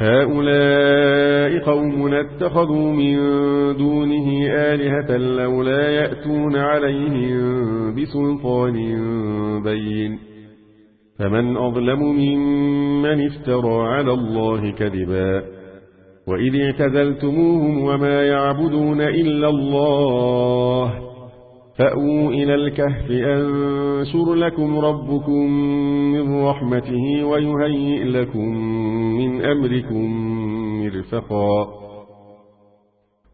هؤلاء قوم اتخذوا من دونه آلهة لولا يأتون عليهم بسلطان بين. فمن أظلم ممن افترى على الله كذبا. وإذ اعتزلتموهم وما يعبدون إلا الله. فأووا إلى الكهف أنشر لكم ربكم من رحمته ويهيئ لكم من أمركم مرفقا.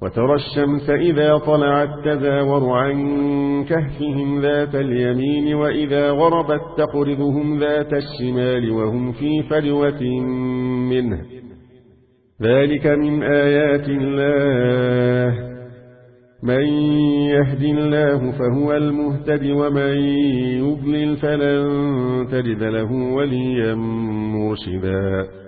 وترى الشمس إذا طلعت تزاور عن كهفهم ذات اليمين وإذا غربت تقرضهم ذات الشمال وهم في فجوة منه. ذلك من آيات الله. من يهد الله فهو المهتد ومن يضلل فلن تجد له وليا مرشدا.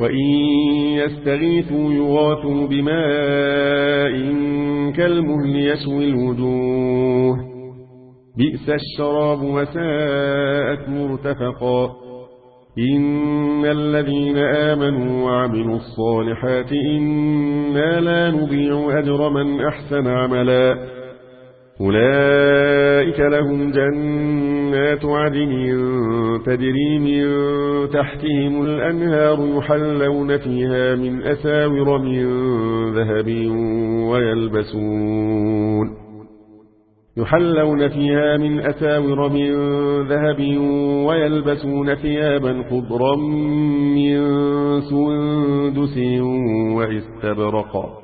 وإن يستغيثوا يغاثوا بماء كالمهل يسوي الوجوه. بئس الشراب وساءت مرتفقا. إن الذين آمنوا وعملوا الصالحات إنا لا نضيع أجر من أحسن عملا. أولئك لهم جنات عدن تجري من تحتهم الأنهار يحلون فيها من أساور من ذهب ويلبسون يحلون فيها من أساور من ذهب ويلبسون ثيابا خضرا من سندس واستبرقا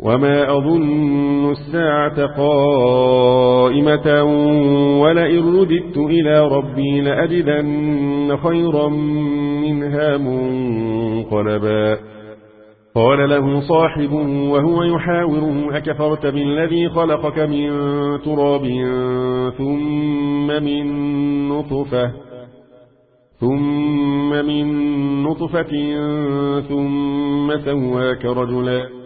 وما أظن الساعة قائمة ولئن رددت إلى ربي لأجدن خيرا منها منقلبا قال له صاحب وهو يحاوره أكفرت بالذي خلقك من تراب ثم من نطفة ثم من نطفة ثم سواك رجلا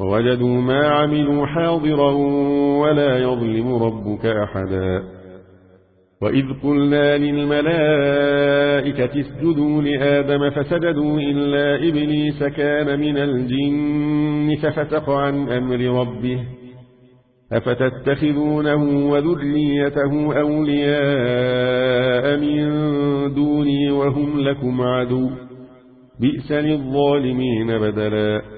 ووجدوا ما عملوا حاضرا ولا يظلم ربك أحدا. وإذ قلنا للملائكة اسجدوا لآدم فسجدوا إلا إبليس كان من الجن ففتق عن أمر ربه. أفتتخذونه وذريته أولياء من دوني وهم لكم عدو. بئس للظالمين بدلاً.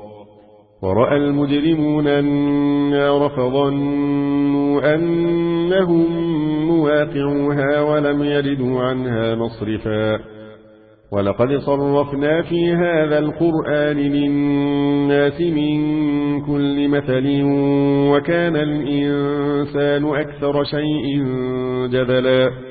ورأى المجرمون النار فظنوا أنهم واقعوها ولم يجدوا عنها مصرفا. ولقد صرفنا في هذا القرآن للناس من كل مثل وكان الإنسان أكثر شيء جدلا.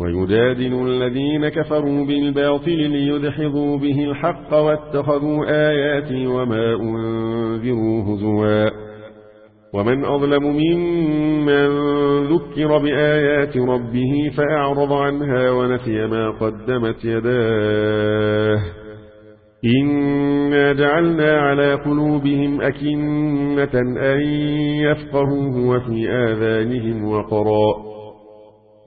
ويجادل الذين كفروا بالباطل ليدحضوا به الحق واتخذوا آياتي وما أنذروا هزوا. ومن أظلم ممن ذكر بآيات ربه فأعرض عنها ونسي ما قدمت يداه. إنا جعلنا على قلوبهم أكنة أن يفقهوه وفي آذانهم وقرا.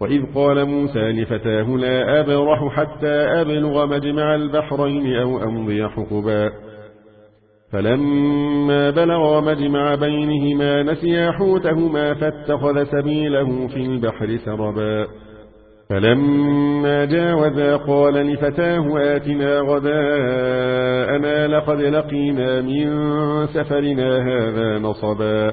وإذ قال موسى لفتاه لا أبرح حتى أبلغ مجمع البحرين أو أمضي حقبا. فلما بلغ مجمع بينهما نسيا حوتهما فاتخذ سبيله في البحر سربا. فلما جاوذا قال لفتاه آتنا غداءنا لقد لقينا من سفرنا هذا نصبا.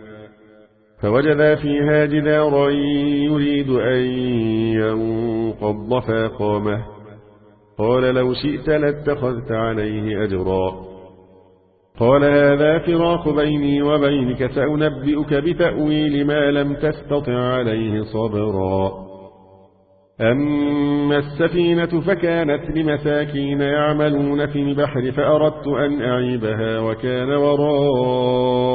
فوجدا فيها جدارا يريد أن ينقض فاقامه. قال لو شئت لاتخذت عليه أجرا. قال هذا فراق بيني وبينك سأنبئك بتأويل ما لم تستطع عليه صبرا. أما السفينة فكانت لمساكين يعملون في البحر فأردت أن أعيبها وكان وراءهم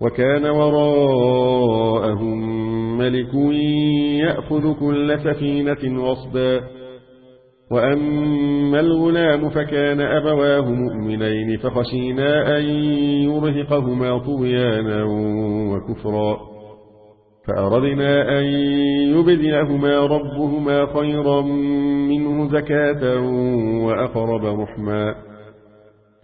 وكان وراءهم ملك يأخذ كل سفينة غصبا وأما الغلام فكان أبواه مؤمنين فخشينا أن يرهقهما طغيانا وكفرا. فأردنا أن يبدلهما ربهما خيرا منه زكاة وأقرب رحما.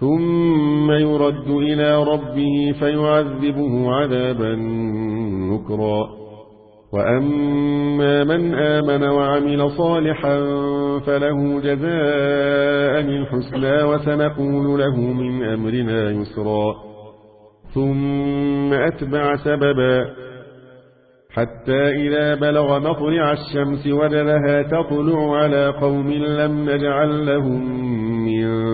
ثم يرد إلى ربه فيعذبه عذابا نكرا. وأما من آمن وعمل صالحا فله جزاء الحسنى وسنقول له من أمرنا يسرا. ثم أتبع سببا. حتى إذا بلغ مطلع الشمس وجدها تطلع على قوم لم نجعل لهم من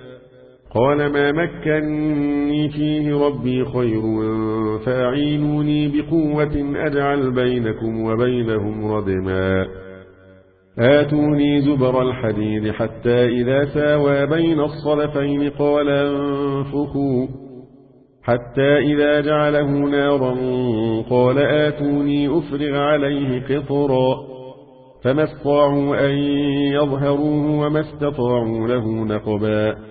قال ما مكني فيه ربي خير فأعينوني بقوة أجعل بينكم وبينهم ردما. آتوني زبر الحديد حتى إذا ساوى بين الصلفين قال انفخوا. حتى إذا جعله نارا قال آتوني أفرغ عليه قطرا. فما استطاعوا أن يظهروه وما استطاعوا له نقبا.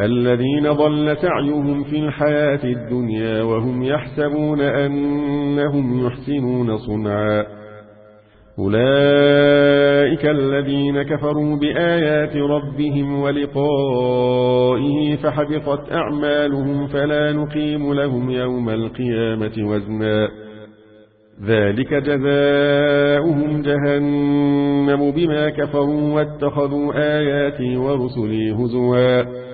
الذين ضل سعيهم في الحياة الدنيا وهم يحسبون أنهم يحسنون صنعا. أولئك الذين كفروا بآيات ربهم ولقائه فحبطت أعمالهم فلا نقيم لهم يوم القيامة وزنا. ذلك جزاؤهم جهنم بما كفروا واتخذوا آياتي ورسلي هزوا.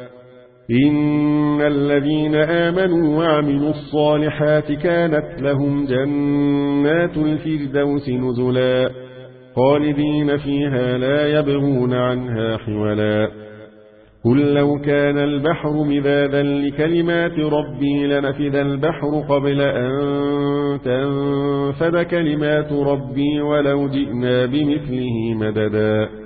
إن الذين آمنوا وعملوا الصالحات كانت لهم جنات الفردوس نزلا خالدين فيها لا يبغون عنها حولا قل لو كان البحر مذاذا لكلمات ربي لنفذ البحر قبل أن تنفذ كلمات ربي ولو جئنا بمثله مددا